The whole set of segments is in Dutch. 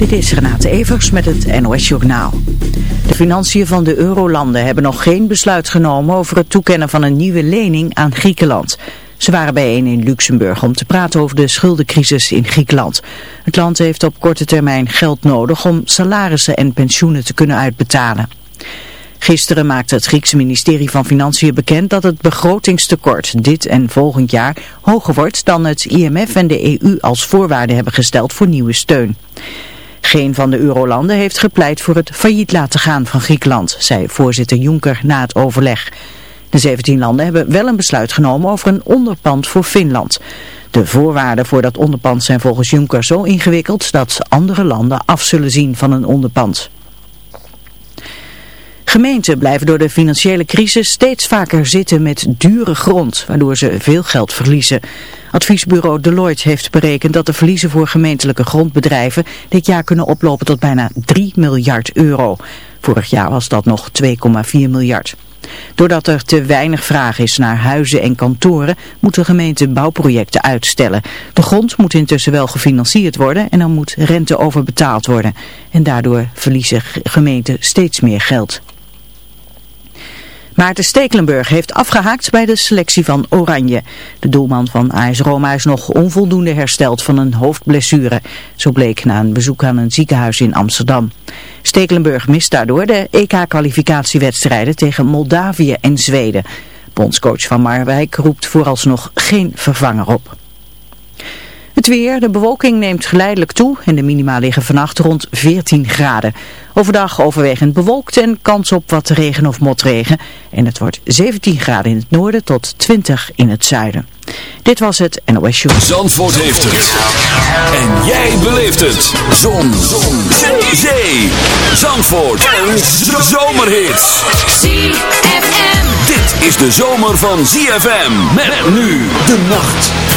Dit is Renate Evers met het NOS Journaal. De financiën van de eurolanden hebben nog geen besluit genomen over het toekennen van een nieuwe lening aan Griekenland. Ze waren bijeen in Luxemburg om te praten over de schuldencrisis in Griekenland. Het land heeft op korte termijn geld nodig om salarissen en pensioenen te kunnen uitbetalen. Gisteren maakte het Griekse ministerie van Financiën bekend dat het begrotingstekort dit en volgend jaar hoger wordt dan het IMF en de EU als voorwaarde hebben gesteld voor nieuwe steun. Geen van de eurolanden heeft gepleit voor het failliet laten gaan van Griekenland, zei voorzitter Juncker na het overleg. De 17 landen hebben wel een besluit genomen over een onderpand voor Finland. De voorwaarden voor dat onderpand zijn volgens Juncker zo ingewikkeld dat andere landen af zullen zien van een onderpand. Gemeenten blijven door de financiële crisis steeds vaker zitten met dure grond, waardoor ze veel geld verliezen. Adviesbureau Deloitte heeft berekend dat de verliezen voor gemeentelijke grondbedrijven dit jaar kunnen oplopen tot bijna 3 miljard euro. Vorig jaar was dat nog 2,4 miljard. Doordat er te weinig vraag is naar huizen en kantoren, moeten gemeenten bouwprojecten uitstellen. De grond moet intussen wel gefinancierd worden en dan moet rente overbetaald worden. En daardoor verliezen gemeenten steeds meer geld. Maarten Stekelenburg heeft afgehaakt bij de selectie van Oranje. De doelman van AS Roma is nog onvoldoende hersteld van een hoofdblessure. Zo bleek na een bezoek aan een ziekenhuis in Amsterdam. Stekelenburg mist daardoor de EK-kwalificatiewedstrijden tegen Moldavië en Zweden. Bondscoach van Marwijk roept vooralsnog geen vervanger op. Het weer, de bewolking neemt geleidelijk toe en de minima liggen vannacht rond 14 graden. Overdag overwegend bewolkt en kans op wat regen of motregen. En het wordt 17 graden in het noorden tot 20 in het zuiden. Dit was het NOS Show. Zandvoort heeft het. En jij beleeft het. Zon. Zon. Zee. Zee. Zandvoort. En zomerhits. ZFM. Dit is de zomer van ZFM. Met nu de nacht.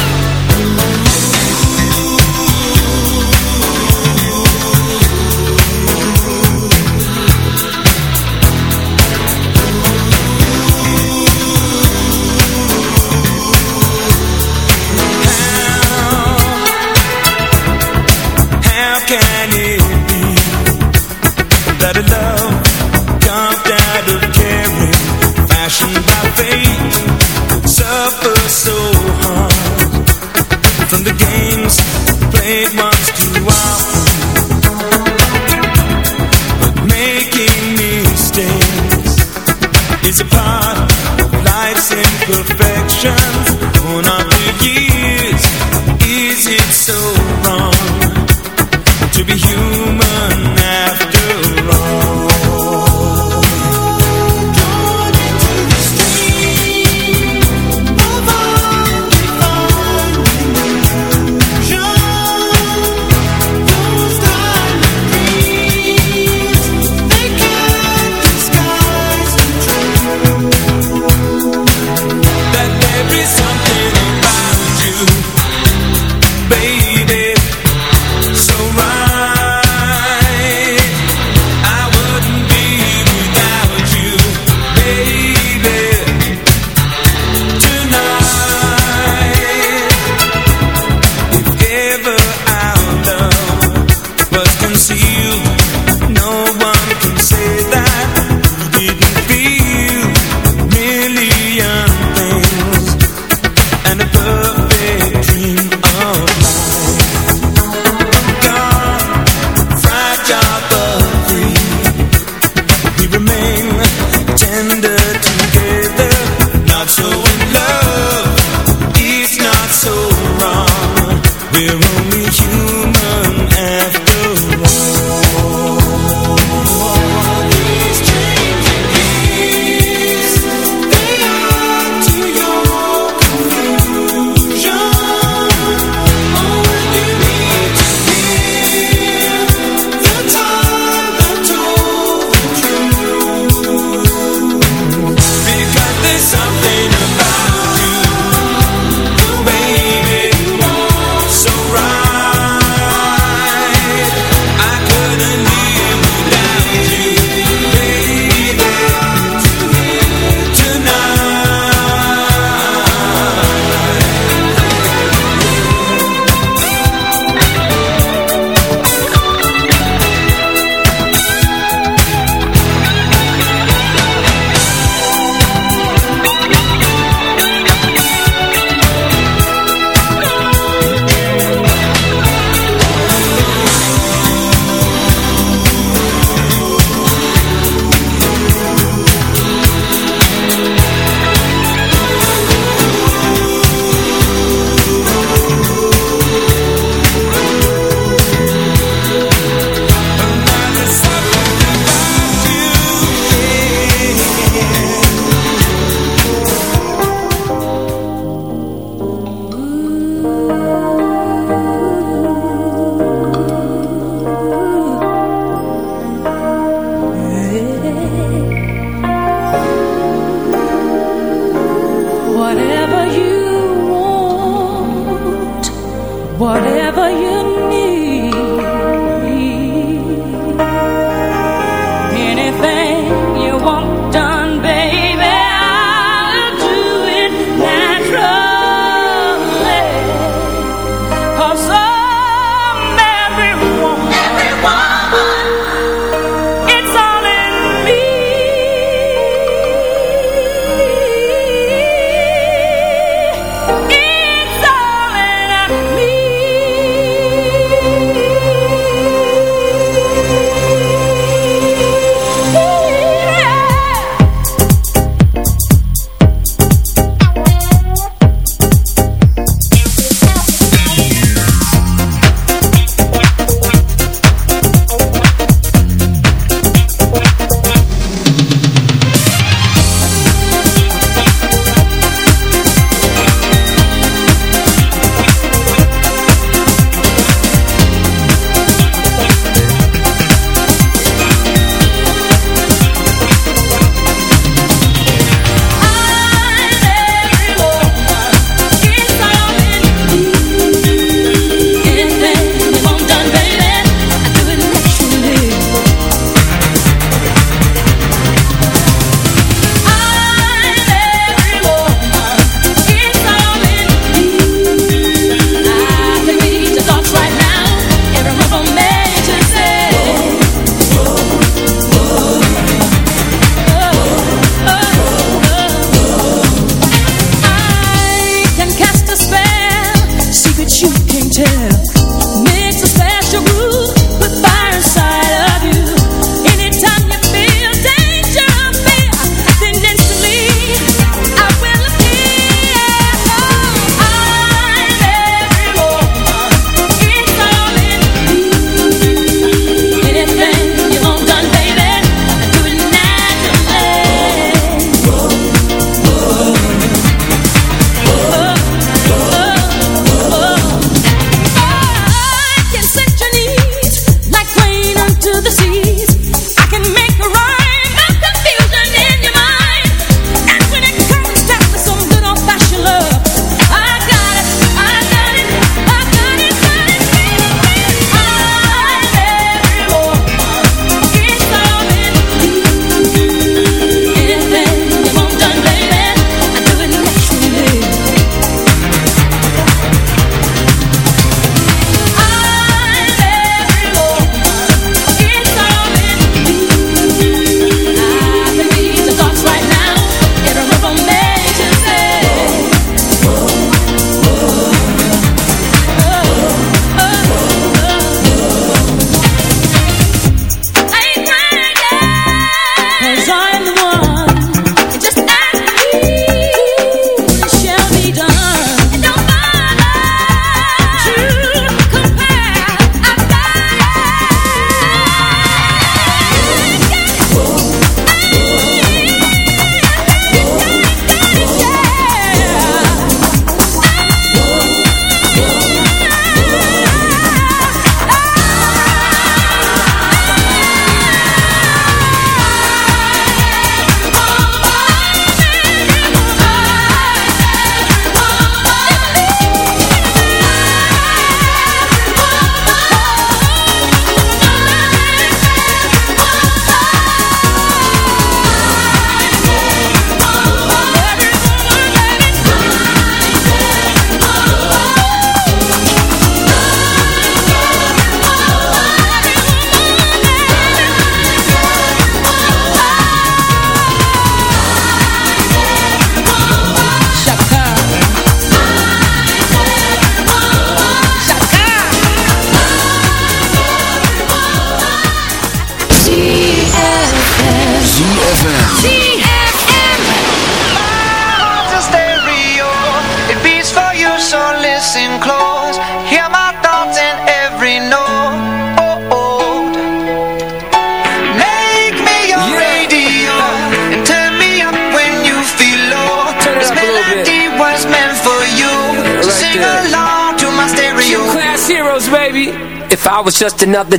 Just another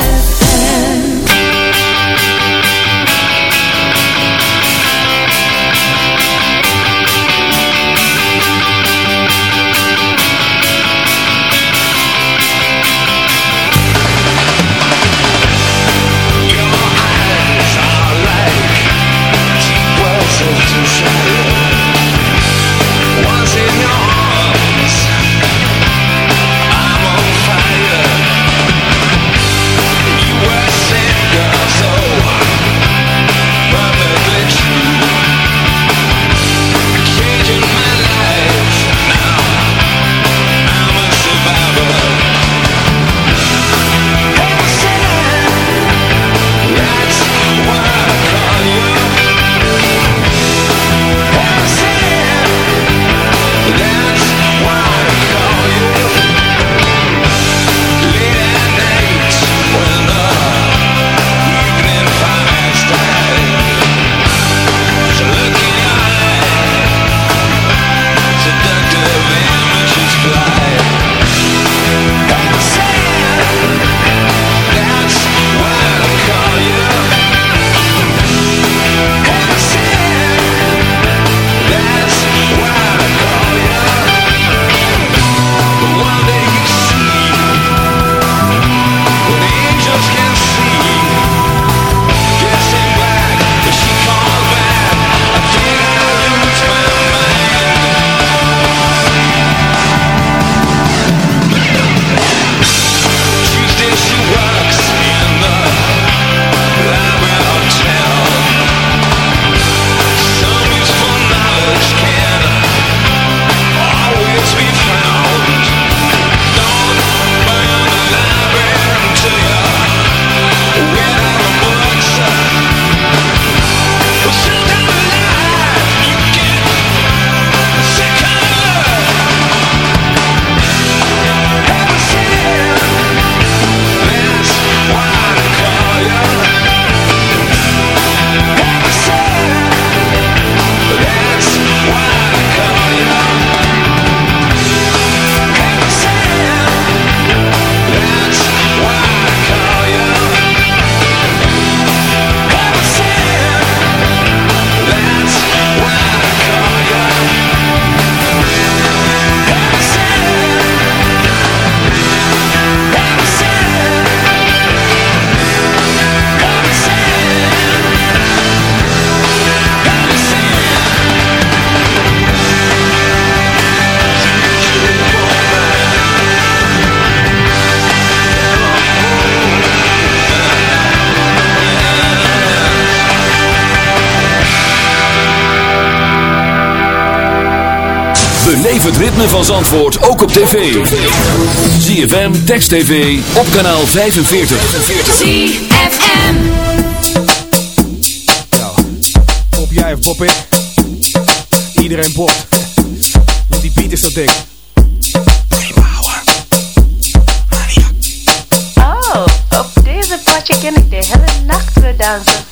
Het ritme van Zandvoort ook op tv. ZFM, Text TV, op kanaal 45. ZFM. Pop jij of pop ik? Iedereen popt. Want die beat is zo dik.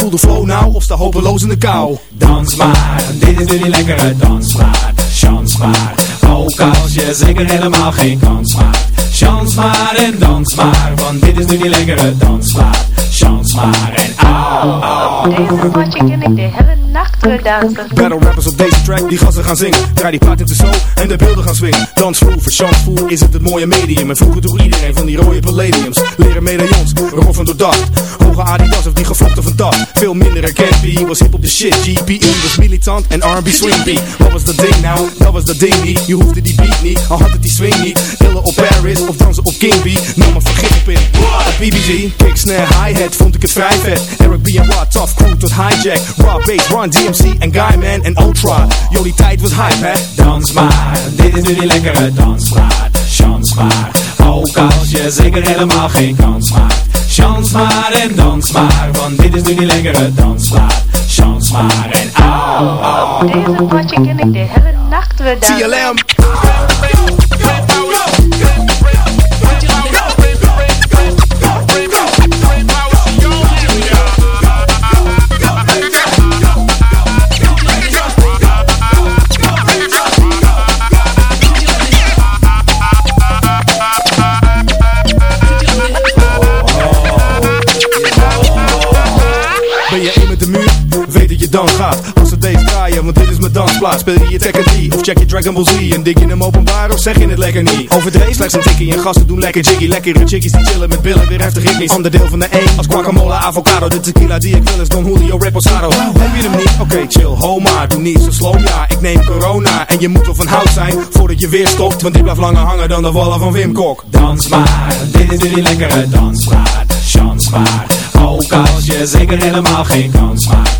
Voel de flow nou of sta hopeloos in de kou. Dans maar, dit is nu die lekkere dansmaat. Chans maar, ook als je zeker helemaal geen kans maakt. Chans maar en dans maar, want dit is nu die lekkere dansmaat. Chans maar en au, au. Battle rappers op deze track, die gassen gaan zingen. Draai die plaat in de show en de beelden gaan swingen. Dansvloer, chansvoer is het het mooie medium. En vroeger droeg iedereen van die rode palladiums. Leren medaillons, roffen door dag. Hoge Adidas of die gevlochten van dag. Veel minder herkenbaar, was hip op de shit. GPE was militant en R&B swing beat. Wat was dat ding nou? Dat was dat ding niet. Je hoefde die beat niet, al had het die swing niet. Illen op Paris, Of dansen op King B, nam een vergif op in BBG, kick, snare, hi-hat, vond ik het vrij vet Eric B en Rod, tough crew tot Rob, bass, Run, DMC en Guyman en Ultra Yo, die tijd was hype, hè? Dans maar, dit is nu die lekkere dansmaat. Chans maar, ook als je zeker helemaal geen kans maakt. Chans maar en dans maar, want dit is nu die lekkere dansmaat. Chans maar en au, au. Deze potje ken ik de hele nacht weer dansen. Dansplaats Speel je je Tekken 3 of check je Dragon Ball Z En dik je hem openbaar of zeg je het lekker niet? Overdreven. Slechts een tikkie en gasten doen lekker jiggy. Lekkere chickies die chillen met billen, weer heftig ritmisch Ander deel van de E als guacamole, avocado De tequila die ik wil is Don Julio Reposado Heb je hem niet? Oké chill, ho maar Doe niet zo slow, ja. Ik neem corona En je moet wel van hout zijn voordat je weer stopt Want dit blijft langer hangen dan de wallen van Wim Kok. Dans maar, dit is nu die lekkere dansmaat. Chans maar, ook als je zeker helemaal geen kans maakt.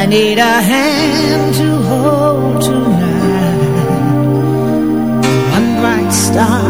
I need a hand to hold tonight. One bright star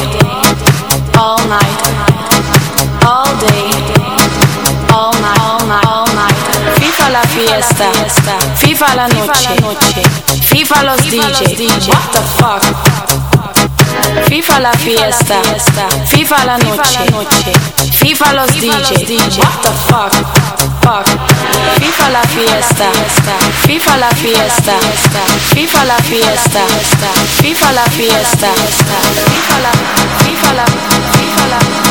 fiesta, FIFA la noche, FIFA los DJs. What the fuck? FIFA la fiesta, FIFA la noche, FIFA los DJs. What the fuck? Fuck. FIFA la fiesta, FIFA la fiesta, FIFA la fiesta, FIFA la fiesta, FIFA la, FIFA la, FIFA la.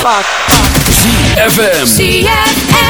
Fuck? ZFM. ZFM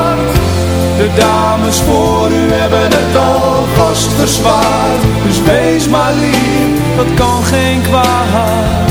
De dames voor u hebben het al vast verzwaard. Dus wees maar lief, dat kan geen kwaad.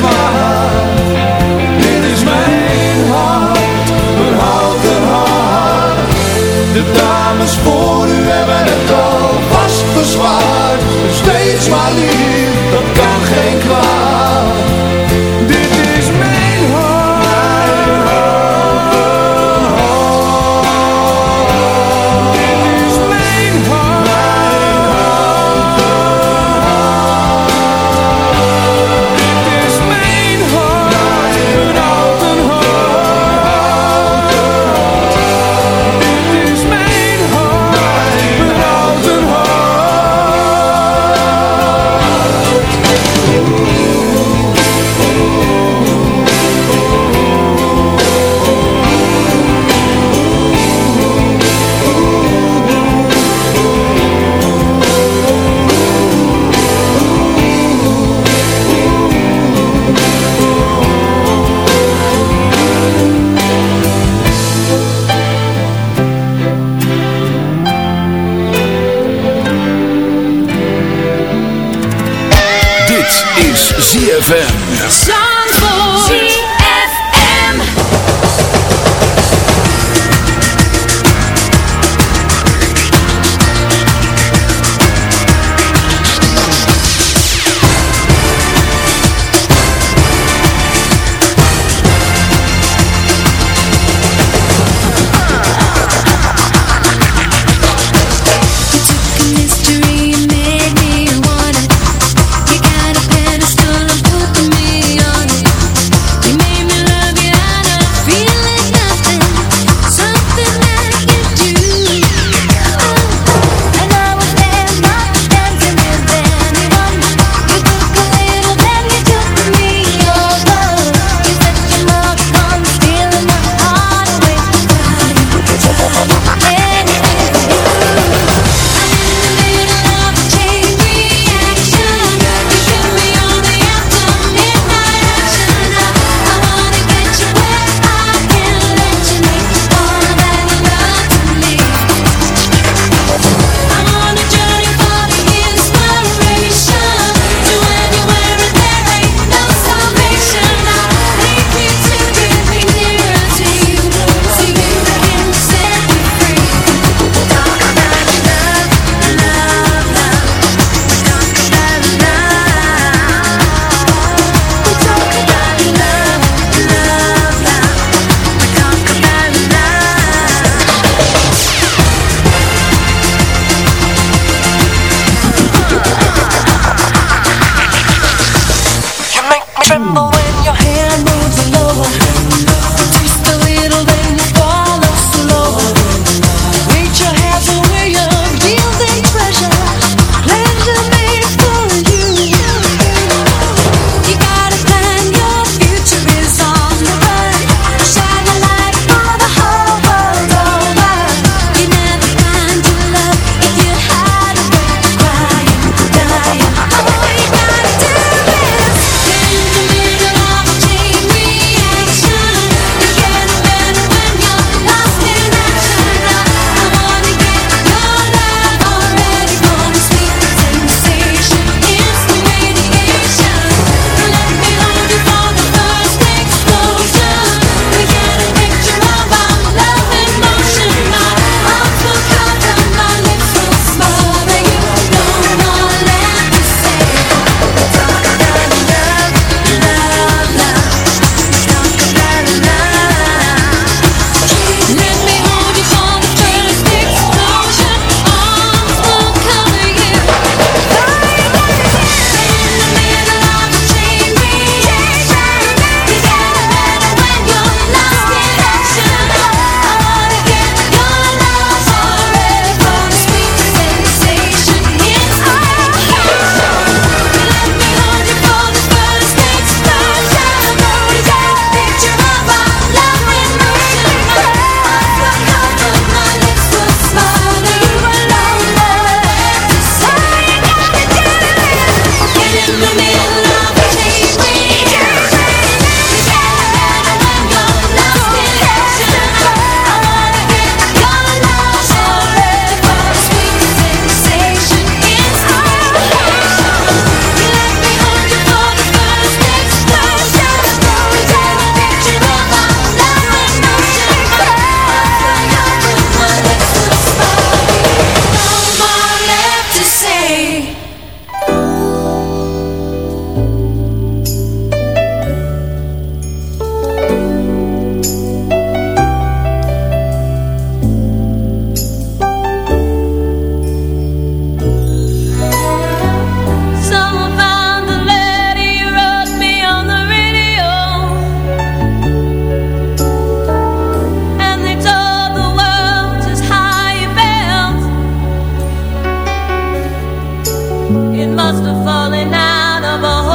It must have fallen out of a hole.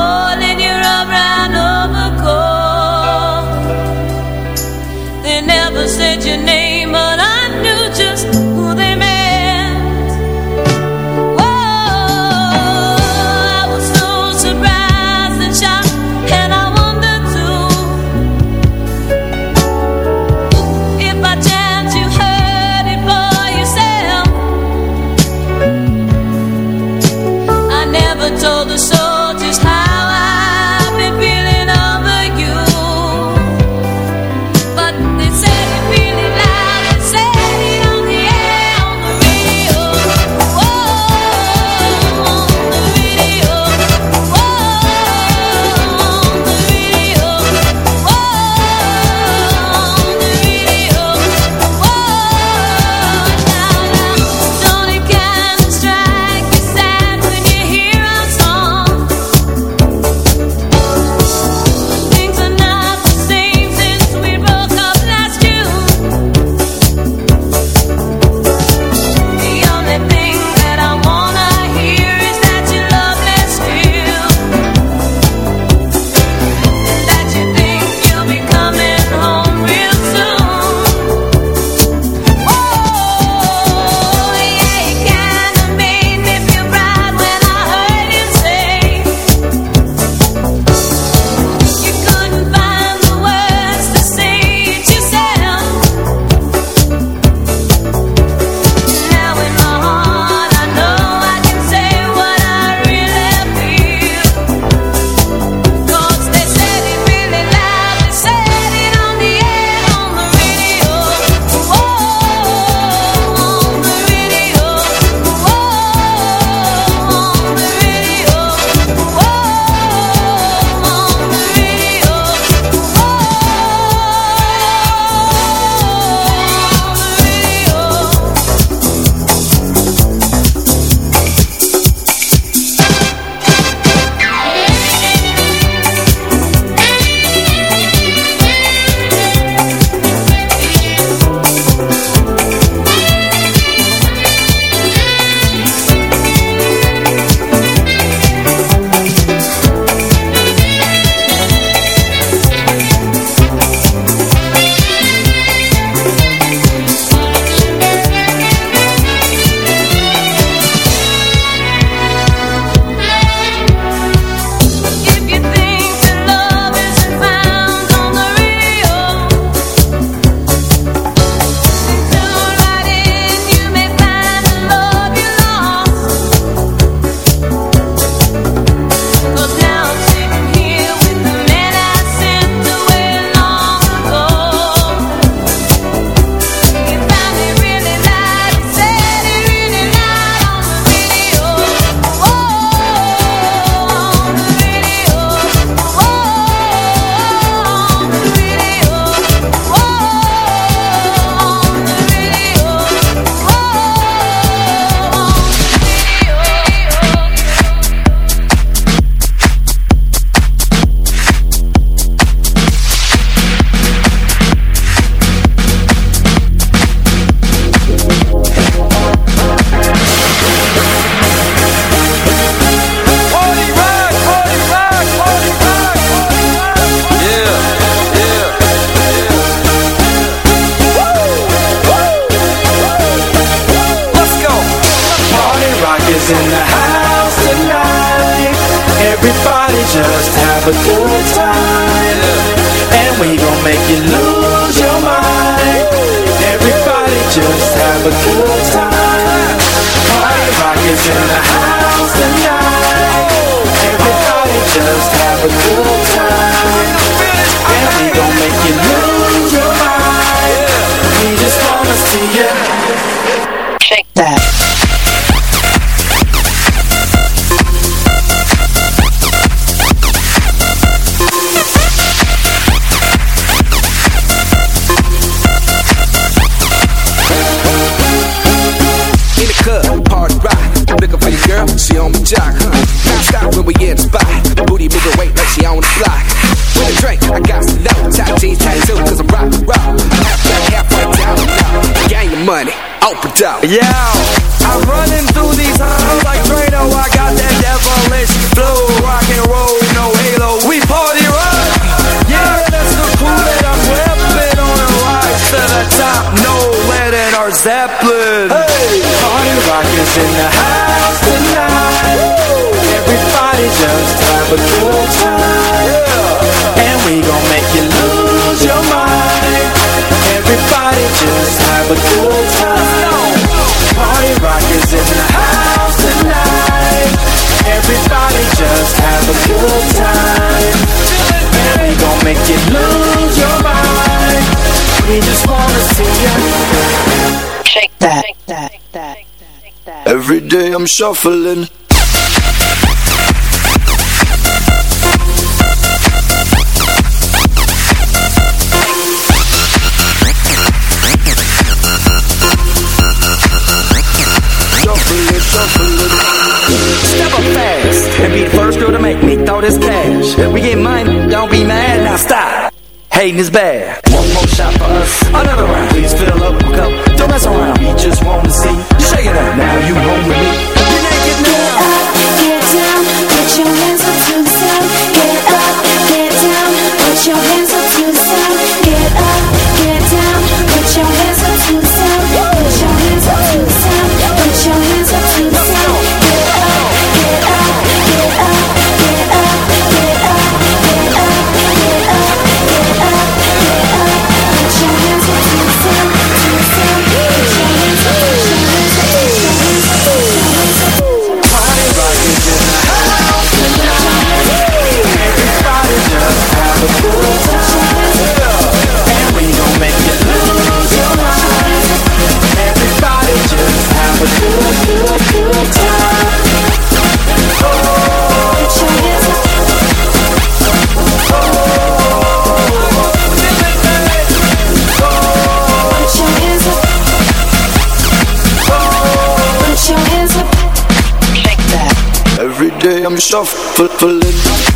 Yeah, that, that, that. Every day I'm shuffling. Step up fast and be the first girl to make me throw this cash. We get money, don't be mad, now stop. Hating is bad. One more shot for us. Another round. Please fill up a cup. Don't mess around. We just want to see you shaking it out. Now you home with me. I'm shuffling